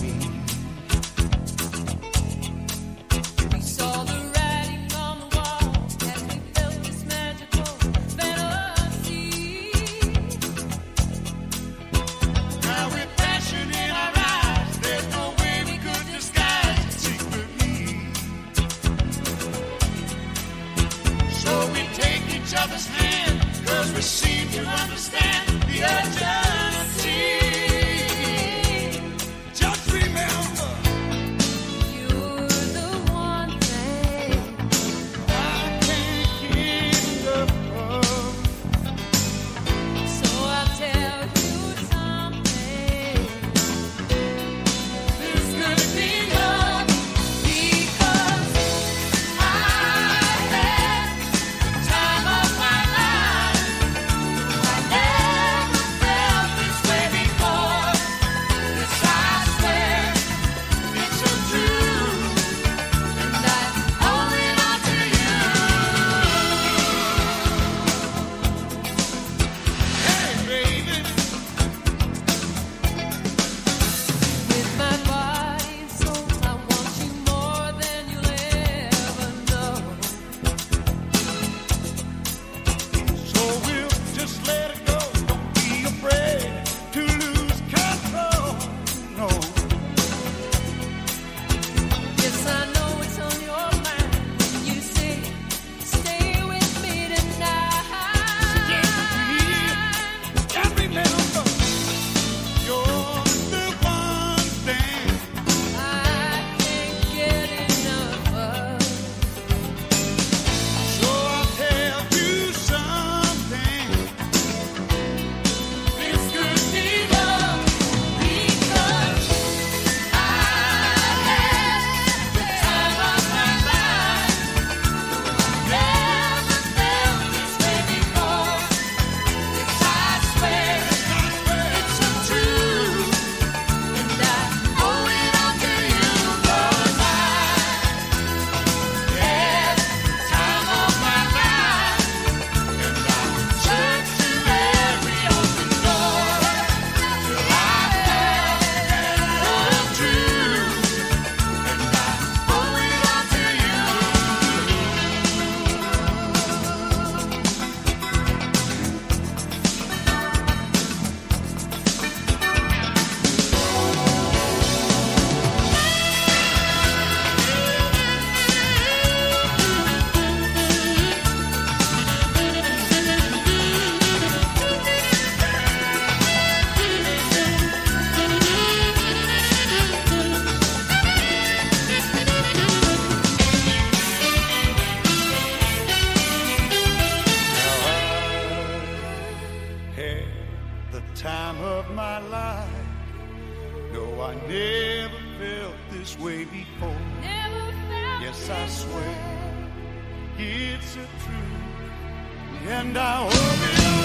me. had the time of my life. No, I never felt this way before. yes, I swear way. it's a truth, and I hope it.